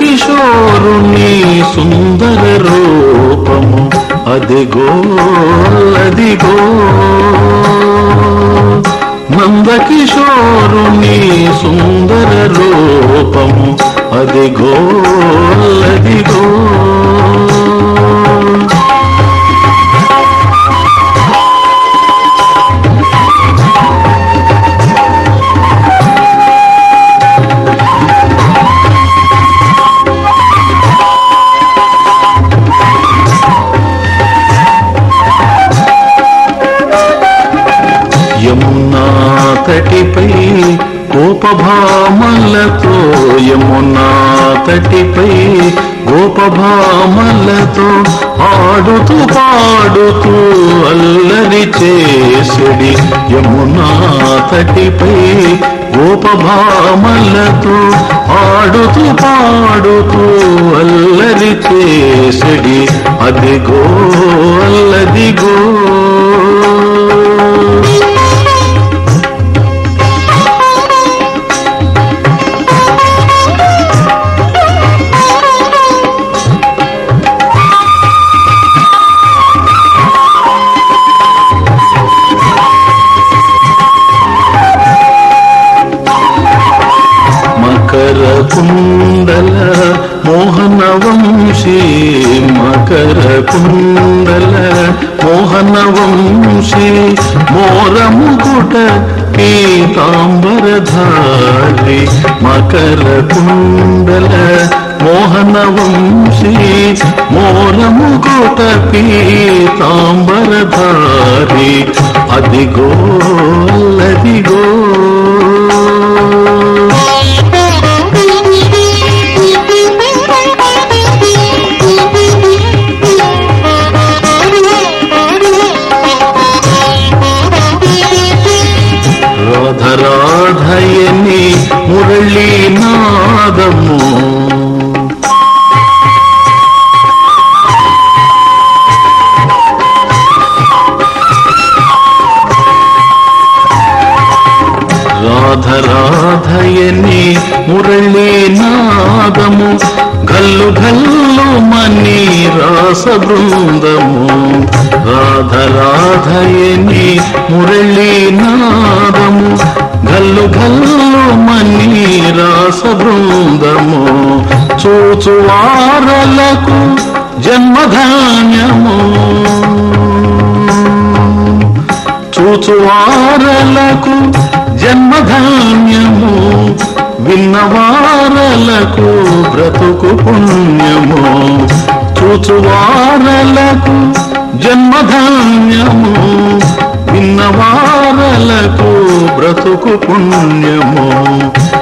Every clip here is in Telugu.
నందకిషోరుని సుందర రూపము. అదిగో అదిగో. నందకిషోరుని సుందర రూపము. అదిగో అదిగో. యమునా తటిపై గోపభామలతో యమునా తటిపై గోపభామలతో ఆడుతూ పాడుతూ అల్లరి చేసుడి. యమునా తటిపై గోపభామలతో ఆడుతూ పాడుతూ అల్లరి చేసుడి. అదిగో అల్లదిగో குந்தல மோகனவம்சே மகர குந்தல மோகனவம்சே மோரமுகுட பீதாம்பரதாரி மகர குந்தல மோகனவம்சே மோரமுகுட பீதாம்பரதாரி அதிகோ அல்லதிகோ మురళీ నాదము. రాధరాధయని మురళీ నాదము. గల్లు గల్లు మని రాస బృందము. రాధరాధయని మురళీ నాదము. గల్లు గల్లు రాస బృందము చూచువారలకు జన్మధాన్యము. చూచువారలకు జన్మధాన్యము. విన్నవారలకు బ్రతుకు పుణ్యము. చూచువారలకు జన్మధాన్యము. విన్నవారలకు బ్రతుకు పుణ్యము.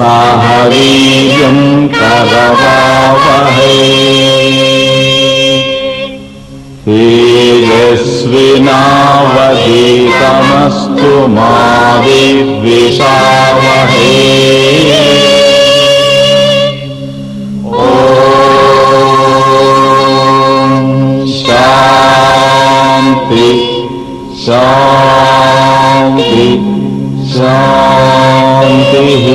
हरियं करवामहे तेजस्विनावधितमस्तु मा विद्विषावहे शान्ति शान्ति शान्तिः।